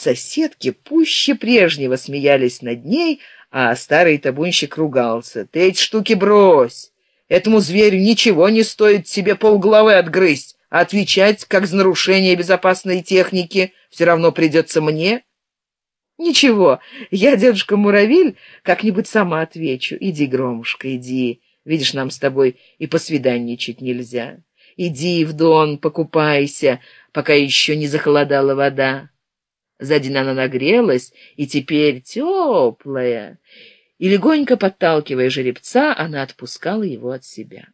Соседки пуще прежнего смеялись над ней, а старый табунщик ругался. «Ты эти штуки брось! Этому зверю ничего не стоит себе полглавы отгрызть, а отвечать, как за нарушение безопасной техники, все равно придется мне». «Ничего, я, дедушка Муравиль, как-нибудь сама отвечу. Иди, Громушка, иди. Видишь, нам с тобой и посвиданничать нельзя. Иди в дон, покупайся, пока еще не захолодала вода». За день она нагрелась, и теперь теплая, и, легонько подталкивая жеребца, она отпускала его от себя.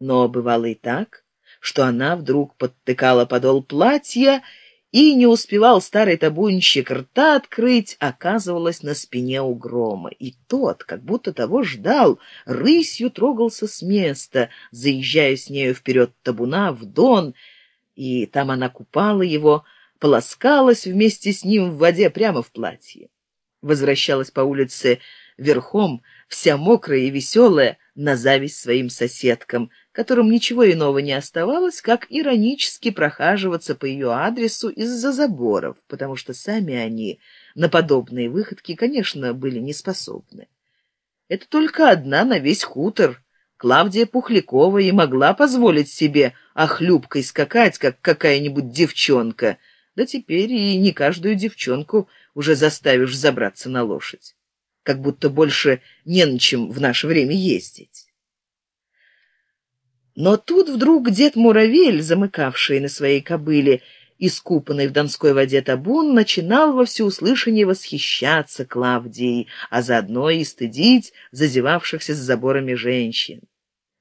Но бывало и так, что она вдруг подтыкала подол платья, и не успевал старый табунщик рта открыть, оказывалась на спине у грома. И тот, как будто того ждал, рысью трогался с места, заезжая с нею вперед табуна в дон, и там она купала его, полоскалась вместе с ним в воде прямо в платье. Возвращалась по улице верхом, вся мокрая и веселая, на зависть своим соседкам, которым ничего иного не оставалось, как иронически прохаживаться по ее адресу из-за заборов, потому что сами они на подобные выходки, конечно, были не способны. Это только одна на весь хутор. Клавдия Пухлякова и могла позволить себе охлюбкой скакать, как какая-нибудь девчонка — да теперь и не каждую девчонку уже заставишь забраться на лошадь. Как будто больше не на чем в наше время ездить. Но тут вдруг дед Муравель, замыкавший на своей кобыле, искупанный в донской воде табун, начинал во всеуслышание восхищаться Клавдией, а заодно и стыдить зазевавшихся с заборами женщин.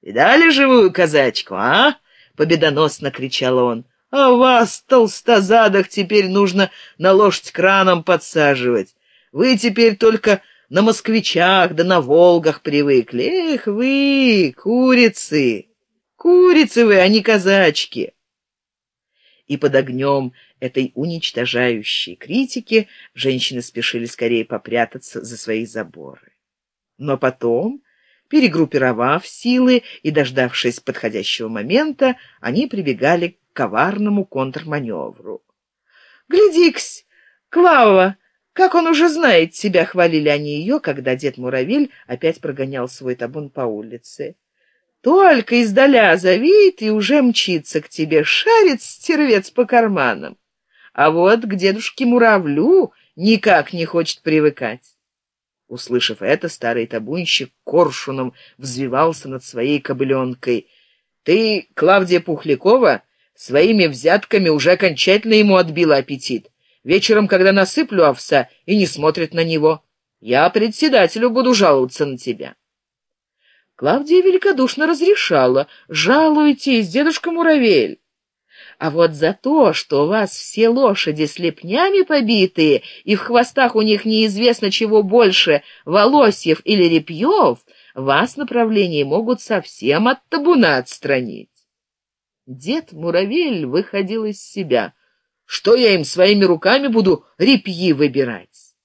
«Видали живую казачку, а?» — победоносно кричал он. А вас, толстозадах, теперь нужно на лошадь краном подсаживать. Вы теперь только на москвичах да на волгах привыкли. Эх вы, курицы! Курицы вы, а не казачки!» И под огнем этой уничтожающей критики женщины спешили скорее попрятаться за свои заборы. Но потом перегруппировав силы и дождавшись подходящего момента, они прибегали коварному контрманевру. «Гляди-ксь, Клава, как он уже знает себя!» — хвалили они ее, когда дед Муравель опять прогонял свой табун по улице. «Только издаля завеет и уже мчится к тебе, шарит стервец по карманам. А вот к дедушке Муравлю никак не хочет привыкать». Услышав это, старый табунщик коршуном взвивался над своей кобыленкой. «Ты, Клавдия Пухлякова, Своими взятками уже окончательно ему отбила аппетит. Вечером, когда насыплю овса, и не смотрит на него. Я председателю буду жаловаться на тебя. Клавдия великодушно разрешала. «Жалуйтесь, дедушка Муравель». А вот за то, что у вас все лошади слепнями побитые, и в хвостах у них неизвестно чего больше, волосьев или репьев, вас направление могут совсем от табуна отстранить. Дед Муравель выходил из себя. Что я им своими руками буду репьи выбирать?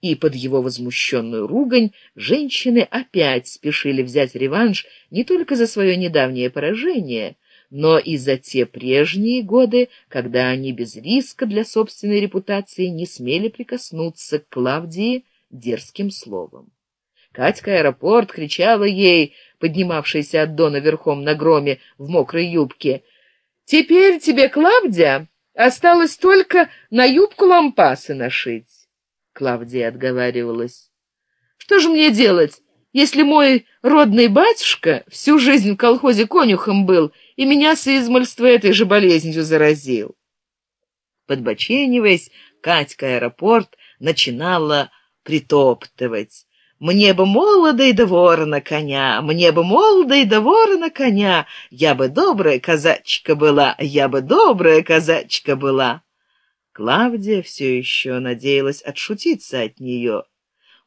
И под его возмущенную ругань женщины опять спешили взять реванш не только за свое недавнее поражение, но и за те прежние годы, когда они без риска для собственной репутации не смели прикоснуться к Клавдии дерзким словом. Катька аэропорт кричала ей, поднимавшаяся от дона верхом на громе в мокрой юбке. «Теперь тебе, Клавдия, осталось только на юбку лампасы нашить». Клавдия отговаривалась. «Что же мне делать, если мой родный батюшка всю жизнь в колхозе конюхом был и меня с измольства этой же болезнью заразил?» Подбочениваясь, Катька аэропорт начинала притоптывать. Мне бы молодой да ворона коня, мне бы молодой да ворона коня, я бы добрая казачка была, я бы добрая казачка была. Клавдия все еще надеялась отшутиться от нее.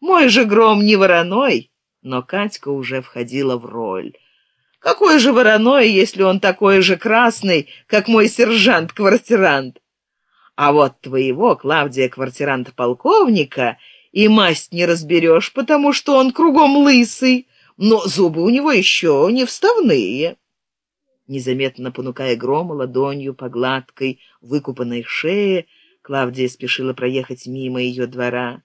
Мой же гром не вороной, но Катька уже входила в роль. Какой же вороной, если он такой же красный, как мой сержант-квартирант? А вот твоего, Клавдия, квартиранта-полковника — и масть не разберешь, потому что он кругом лысый, но зубы у него еще не вставные. Незаметно понукая грома ладонью по гладкой, выкупанной шее, Клавдия спешила проехать мимо ее двора.